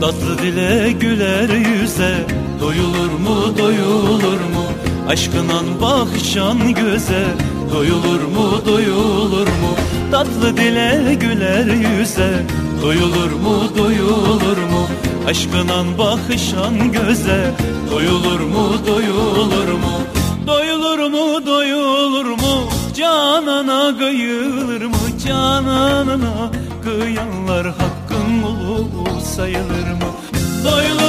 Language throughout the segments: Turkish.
Tatlı dile güler yüze. Doyulur mu doyulur mu? Aşkınan bakışan göze. Doyulur mu doyulur mu? Tatlı dile güler yüze. Doyulur mu doyulur mu? Aşkınan bakışan göze. Doyulur mu doyulur mu? Doyulur mu doyulur mu? Canana kıyılır mı? Cananına kıyanlar ulu sayılır mı? Doyulur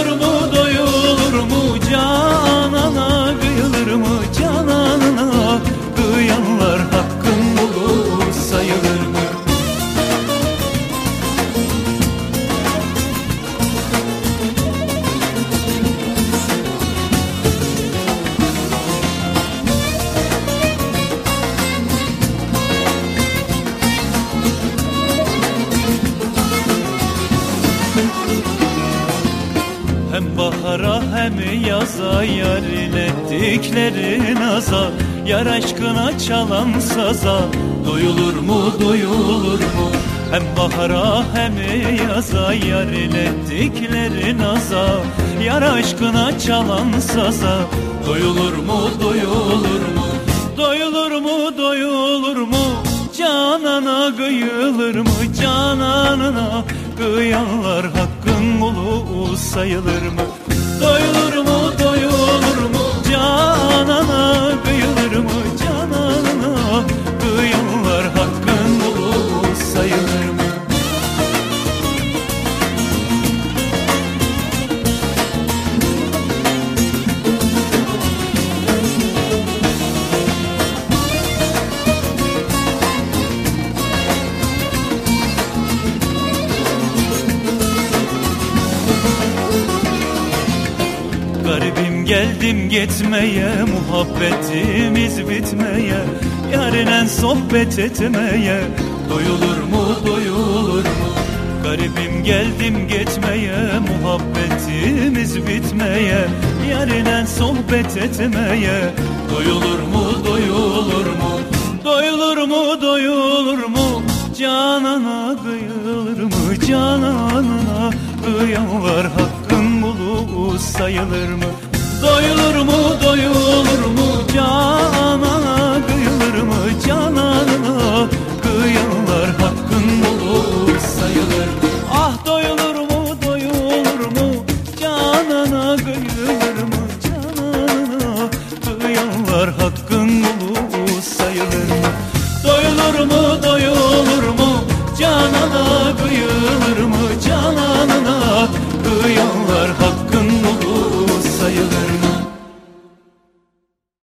Hem bahara hem yaza yarın ettikleri naza Yar aşkına çalan saza. Doyulur mu doyulur mu? Hem bahara hem yaza yarın ettikleri naza Yar aşkına çalan saza. Doyulur mu doyulur mu? Doyulur mu doyulur mu? Canana kıyılır mı? Cananına Kıyanlar ulu sayılır mı? Doyulur Garibim geldim gitmeye Muhabbetimiz bitmeye Yarinen sohbet etmeye Doyulur mu doyulur mu? Garibim geldim gitmeye Muhabbetimiz bitmeye Yarinen sohbet etmeye Doyulur mu doyulur mu? Doyulur mu doyulur mu? Canana kıyılır mı? Cananına kıyanlar sayılır mı? Doyulur mu doyulur mu Canana